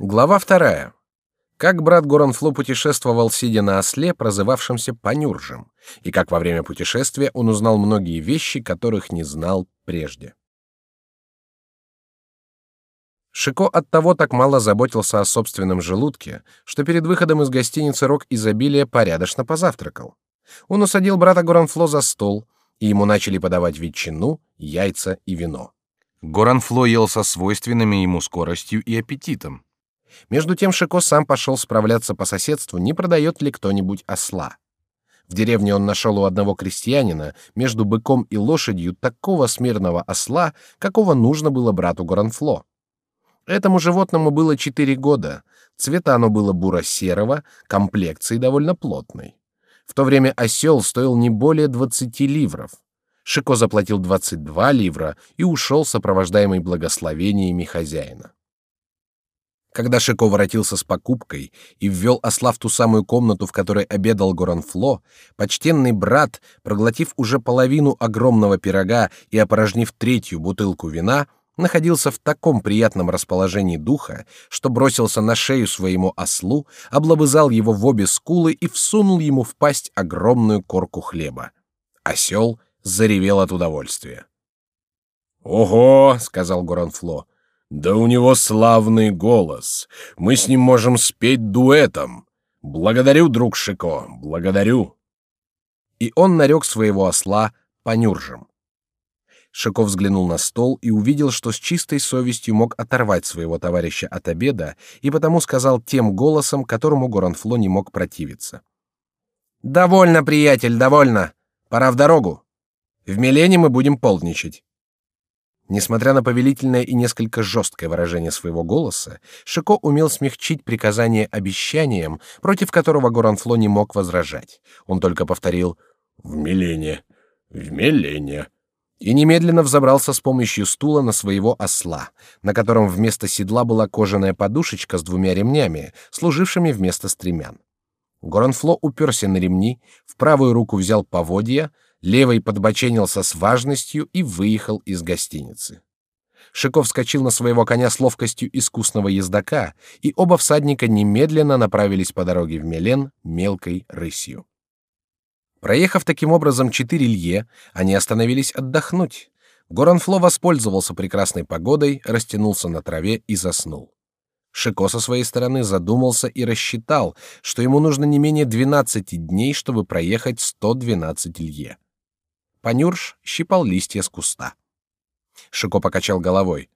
Глава вторая. Как брат Горанфло путешествовал, сидя на осле, прозывавшемся Панюржем, и как во время путешествия он узнал многие вещи, которых не знал прежде. Шико оттого так мало заботился о собственном желудке, что перед выходом из гостиницы Рок изобилия порядочно позавтракал. Он усадил брата Горанфло за стол, и ему начали подавать ветчину, яйца и вино. Горанфло ел со свойственными ему скоростью и аппетитом. Между тем Шико сам пошел справляться по соседству, не продает ли кто-нибудь осла. В деревне он нашел у одного крестьянина между быком и лошадью такого смирного осла, какого нужно было брату Горанфло. Этому животному было четыре года, цвета оно было буро-серого, комплекции довольно плотной. В то время осел стоил не более двадцати ливров. Шико заплатил двадцать два ливра и ушел, сопровождаемый благословениями хозяина. Когда Шико воротился с покупкой и ввел осла в ту самую комнату, в которой обедал Горанфло, почтенный брат, проглотив уже половину огромного пирога и опорожнив третью бутылку вина, находился в таком приятном расположении духа, что бросился на шею своему ослу, облобызал его в обе скулы и всунул ему в пасть огромную корку хлеба. Осел заревел от удовольствия. «Ого!» — сказал Горанфло. Да у него славный голос. Мы с ним можем спеть дуэтом. Благодарю, друг Шико, благодарю. И он нарек своего осла Панюржем. Шико взглянул на стол и увидел, что с чистой совестью мог оторвать своего товарища от обеда, и потому сказал тем голосом, которому Горанфло не мог противиться: "Довольно, приятель, довольно. Пора в дорогу. В Милене мы будем полдничать". Несмотря на повелительное и несколько жесткое выражение своего голоса, Шико умел смягчить приказание обещанием, против которого Горанфло не мог возражать. Он только повторил «в милене, в милене» и немедленно взобрался с помощью стула на своего осла, на котором вместо седла была кожаная подушечка с двумя ремнями, служившими вместо стремян. Горанфло уперся на ремни, в правую руку взял поводья, левый подбоченился с важностью и выехал из гостиницы. Шиков вскочил на своего коня с ловкостью искусного ездока, и оба всадника немедленно направились по дороге в Мелен мелкой рысью. Проехав таким образом четыре лье, они остановились отдохнуть. Горанфло воспользовался прекрасной погодой, растянулся на траве и заснул. Шико со своей стороны задумался и рассчитал, что ему нужно не менее 12 дней, чтобы проехать 112 лье. Панюрш щипал листья с куста. Шико покачал головой.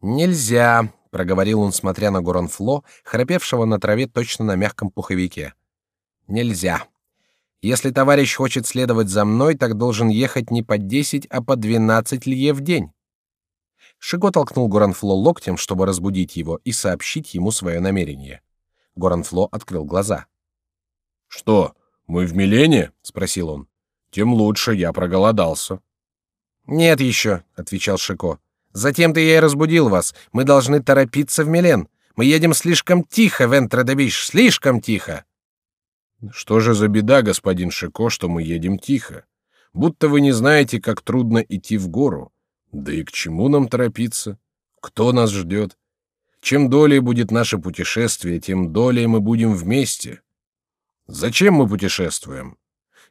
Нельзя, проговорил он, смотря на Горанфло, храпевшего на траве точно на мягком пуховике. Нельзя. Если товарищ хочет следовать за мной, так должен ехать не по десять, а по двенадцать лье в день. Шиго толкнул Горанфло локтем, чтобы разбудить его и сообщить ему свое намерение. Горанфло открыл глаза. Что, мы в Милене? – спросил он тем лучше, я проголодался. Нет еще, отвечал Шико. Затем-то я и разбудил вас. Мы должны торопиться в Милен. Мы едем слишком тихо, Вентредебиш, слишком тихо. Что же за беда, господин Шико, что мы едем тихо? Будто вы не знаете, как трудно идти в гору. Да и к чему нам торопиться? Кто нас ждет? Чем долее будет наше путешествие, тем долее мы будем вместе. Зачем мы путешествуем?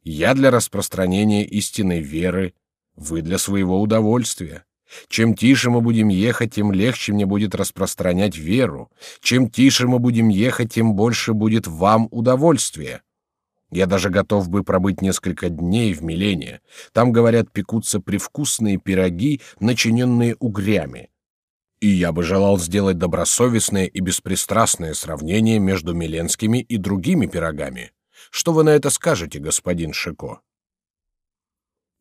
Я для распространения истинной веры, вы для своего удовольствия. Чем тише мы будем ехать, тем легче мне будет распространять веру. Чем тише мы будем ехать, тем больше будет вам удовольствия. Я даже готов бы пробыть несколько дней в Милене. Там, говорят, пекутся привкусные пироги, начиненные угрями. И я бы желал сделать добросовестное и беспристрастное сравнение между миленскими и другими пирогами. Что вы на это скажете, господин Шико?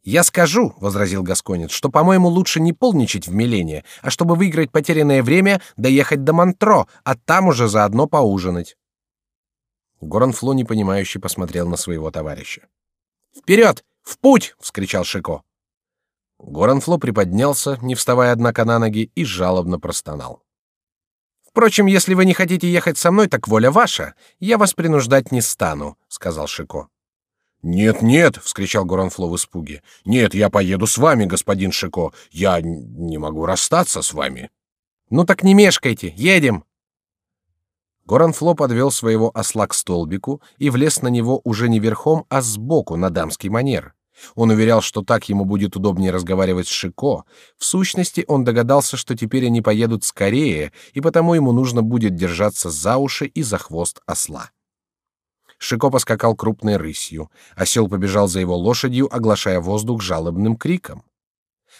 Я скажу, возразил Гасконец, что, по-моему, лучше не полничать в Милене, а чтобы выиграть потерянное время, доехать до Монтро, а там уже заодно поужинать. Горанфло непонимающе посмотрел на своего товарища. Вперед, в путь! вскричал Шико. Горанфло приподнялся, не вставая однако на ноги, и жалобно простонал. Впрочем, если вы не хотите ехать со мной, так воля ваша. Я вас принуждать не стану, сказал Шико. Нет, нет, вскричал Горанфло в испуге. Нет, я поеду с вами, господин Шико. Я не могу расстаться с вами. Ну так не мешкайте, едем. Горанфло подвел своего осла к столбику и влез на него уже не верхом, а сбоку на дамский манер. Он уверял, что так ему будет удобнее разговаривать с Шико. В сущности, он догадался, что теперь они поедут скорее, и потому ему нужно будет держаться за уши и за хвост осла. Шико поскакал крупной рысью. Осел побежал за его лошадью, оглашая воздух жалобным криком.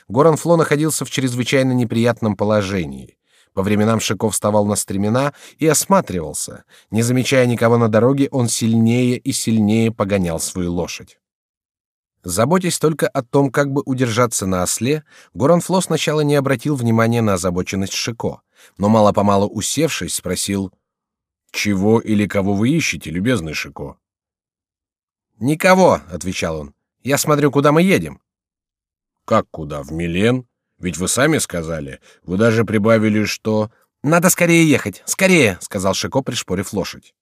Горанфло находился в чрезвычайно неприятном положении. По временам Шико вставал на стремена и осматривался. Не замечая никого на дороге, он сильнее и сильнее погонял свою лошадь. Заботясь только о том, как бы удержаться на осле, Горанфло сначала не обратил внимания на озабоченность Шико, но мало-помалу усевшись, спросил «Чего или кого вы ищете, любезный Шико?» «Никого», — отвечал он. «Я смотрю, куда мы едем». «Как куда? В Милен? Ведь вы сами сказали. Вы даже прибавили, что...» «Надо скорее ехать, скорее», — сказал Шико, пришпорив лошадь.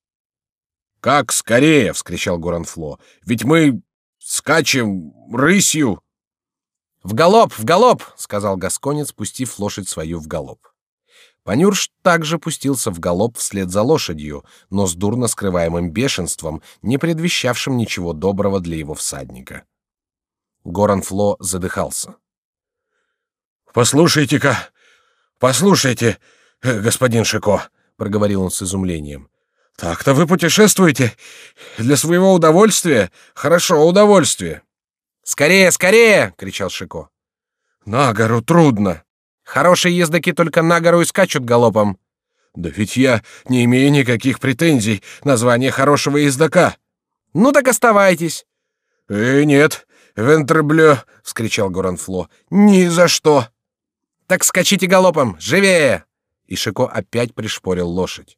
«Как скорее?» — вскричал Горанфло. «Ведь мы скачем рысью. В галоп, в галоп, сказал гасконец, пустив лошадь свою в галоп. Панюрш также пустился в галоп вслед за лошадью, но с дурно скрываемым бешенством, не предвещавшим ничего доброго для его всадника. Горанфло задыхался. Послушайте-ка, послушайте, э, господин Шико, проговорил он с изумлением. Так-то вы путешествуете для своего удовольствия? Хорошо, удовольствие. Скорее, скорее, кричал Шико. На гору трудно. Хорошие ездаки только на гору и скачут галопом. Да ведь я не имею никаких претензий на звание хорошего ездака. Ну так оставайтесь. Э, нет, Вентерблё, вскричал Горанфло. Ни за что. Так скачите галопом, живее! И Шико опять пришпорил лошадь.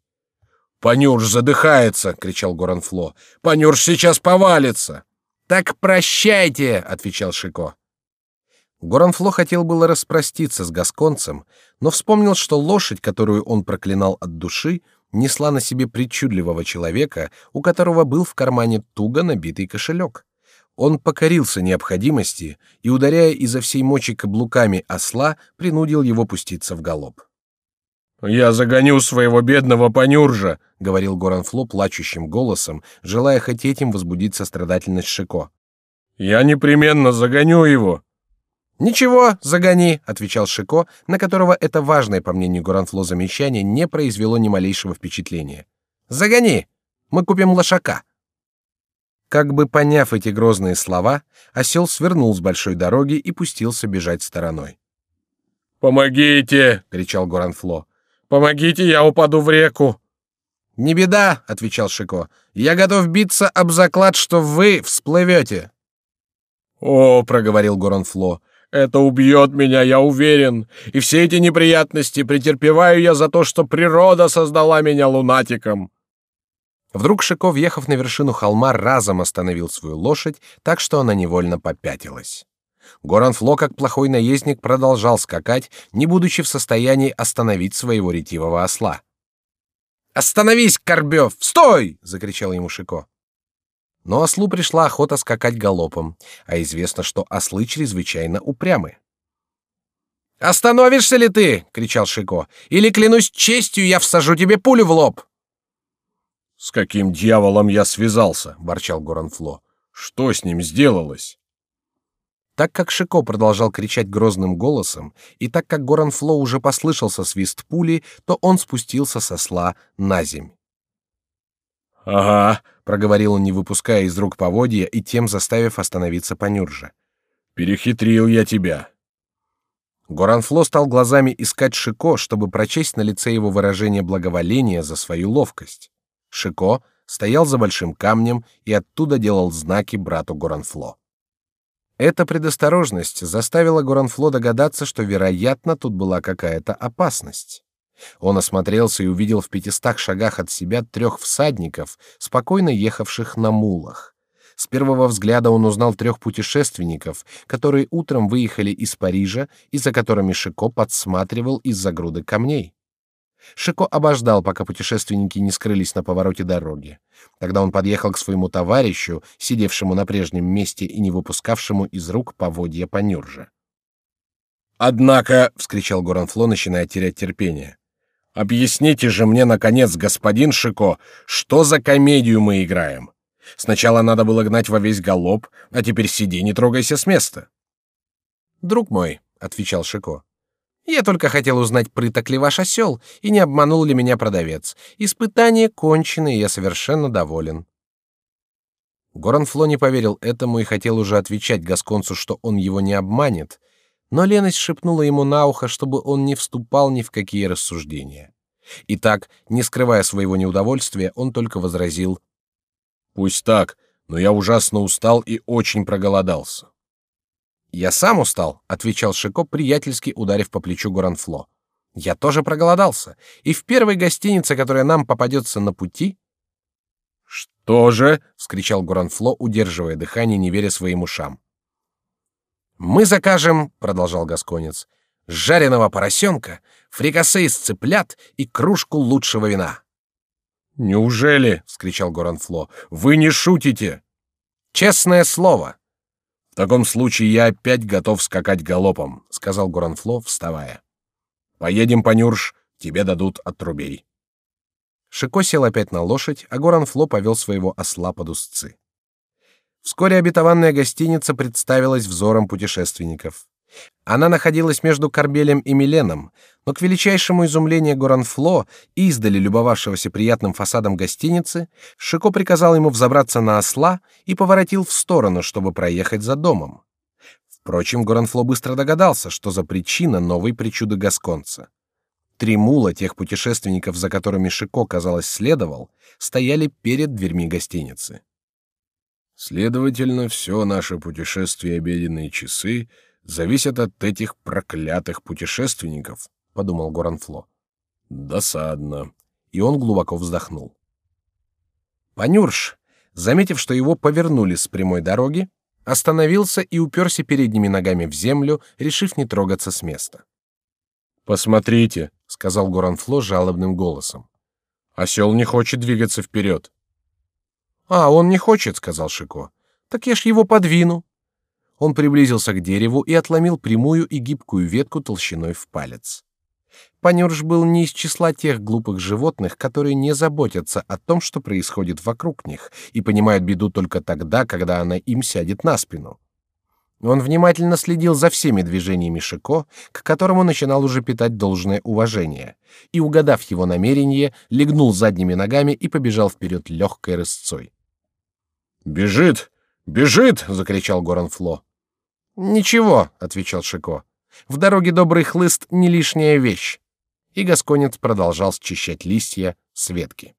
Панюрш задыхается, кричал Горанфло. Панюрш сейчас повалится. Так прощайте, отвечал Шико. Горанфло хотел было распроститься с гасконцем, но вспомнил, что лошадь, которую он проклинал от души, несла на себе причудливого человека, у которого был в кармане туго набитый кошелек. Он покорился необходимости и, ударяя изо всей мочи каблуками осла, принудил его пуститься в галоп. Я загоню своего бедного понюржа, говорил Горанфло плачущим голосом, желая хоть этим возбудить сострадательность Шико. Я непременно загоню его. Ничего, загони, отвечал Шико, на которого это важное, по мнению Горанфло, замечание не произвело ни малейшего впечатления. Загони, мы купим лошака. Как бы поняв эти грозные слова, осел свернул с большой дороги и пустился бежать стороной. Помогите! кричал Горанфло. Помогите, я упаду в реку. Не беда, отвечал Шико. Я готов биться об заклад, что вы всплывете. О, проговорил Горанфло. Это убьет меня, я уверен. И все эти неприятности претерпеваю я за то, что природа создала меня лунатиком. Вдруг Шико, въехав на вершину холма, разом остановил свою лошадь, так что она невольно попятилась. Горанфло, как плохой наездник, продолжал скакать, не будучи в состоянии остановить своего ретивого осла. «Остановись, Корбев! Стой!» — закричал ему Шико. Но ослу пришла охота скакать галопом, а известно, что ослы чрезвычайно упрямы. «Остановишься ли ты?» — кричал Шико. «Или, клянусь честью, я всажу тебе пулю в лоб!» «С каким дьяволом я связался?» — ворчал Горанфло. «Что с ним сделалось?» Так как Шико продолжал кричать грозным голосом, и так как Горанфло уже послышался свист пули, то он спустился со сла на земь. «Ага», — проговорил он, не выпуская из рук поводья и тем заставив остановиться Панюржа. «Перехитрил я тебя». Горанфло стал глазами искать Шико, чтобы прочесть на лице его выражение благоволения за свою ловкость. Шико стоял за большим камнем и оттуда делал знаки брату Горанфло. Эта предосторожность заставила Горанфло догадаться, что, вероятно, тут была какая-то опасность. Он осмотрелся и увидел в пятистах шагах от себя трех всадников, спокойно ехавших на мулах. С первого взгляда он узнал трех путешественников, которые утром выехали из Парижа и за которыми Шико подсматривал из-за груды камней. Шико обождал, пока путешественники не скрылись на повороте дороги. Тогда он подъехал к своему товарищу, сидевшему на прежнем месте и не выпускавшему из рук поводья понюржа. «Однако!» — вскричал Горанфло, начиная терять терпение. Объясните же мне, наконец, господин Шико, что за комедию мы играем? Сначала надо было гнать во весь галоп, а теперь сиди, не трогайся с места. Друг мой, отвечал Шико, я только хотел узнать, прыток ли ваш осел, и не обманул ли меня продавец. Испытание кончено, и я совершенно доволен. Горанфло не поверил этому и хотел уже отвечать Гасконцу, что он его не обманет, но леность шепнула ему на ухо, чтобы он не вступал ни в какие рассуждения. И так, не скрывая своего неудовольствия, он только возразил: "Пусть так, но я ужасно устал и очень проголодался". Я сам устал, отвечал Шико, приятельски ударив по плечу Горанфло. Я тоже проголодался, и в первой гостинице, которая нам попадется на пути. Что же? – вскричал Горанфло, удерживая дыхание, не веря своим ушам. Мы закажем, продолжал Гасконец, жареного поросенка, фрикасе из цыплят и кружку лучшего вина. Неужели? – вскричал Горанфло. Вы не шутите? Честное слово. В таком случае я опять готов скакать галопом, сказал Горанфло, вставая. Поедем, Панюрш, тебе дадут отрубей. Шико сел опять на лошадь, а Горанфло повел своего осла под узцы. Вскоре обетованная гостиница представилась взором путешественников. Она находилась между Карбелем и Миленом, но к величайшему изумлению Горанфло, издали любовавшегося приятным фасадом гостиницы, Шико приказал ему взобраться на осла и поворотил в сторону, чтобы проехать за домом. Впрочем, Горанфло быстро догадался, что за причина новой причуды гасконца. Три мула тех путешественников, за которыми Шико, казалось, следовал, стояли перед дверьми гостиницы. Следовательно, все наше путешествие обеденные часы зависят от этих проклятых путешественников, подумал Горанфло. Досадно. И он глубоко вздохнул. Панюрш, заметив, что его повернули с прямой дороги, остановился и уперся передними ногами в землю, решив не трогаться с места. Посмотрите, сказал Горанфло жалобным голосом. Осел не хочет двигаться вперед. А он не хочет, сказал Шико. Так я ж его подвину. Он приблизился к дереву и отломил прямую и гибкую ветку толщиной в палец. Панюрш был не из числа тех глупых животных, которые не заботятся о том, что происходит вокруг них, и понимают беду только тогда, когда она им сядет на спину. Он внимательно следил за всеми движениями Шико, к которому начинал уже питать должное уважение, и, угадав его намерение, легнул задними ногами и побежал вперед легкой рысцой. «Бежит! Бежит!» — закричал Горанфло. Ничего, отвечал Шико. В дороге добрый хлыст не лишняя вещь. И гасконец продолжал счищать листья с ветки.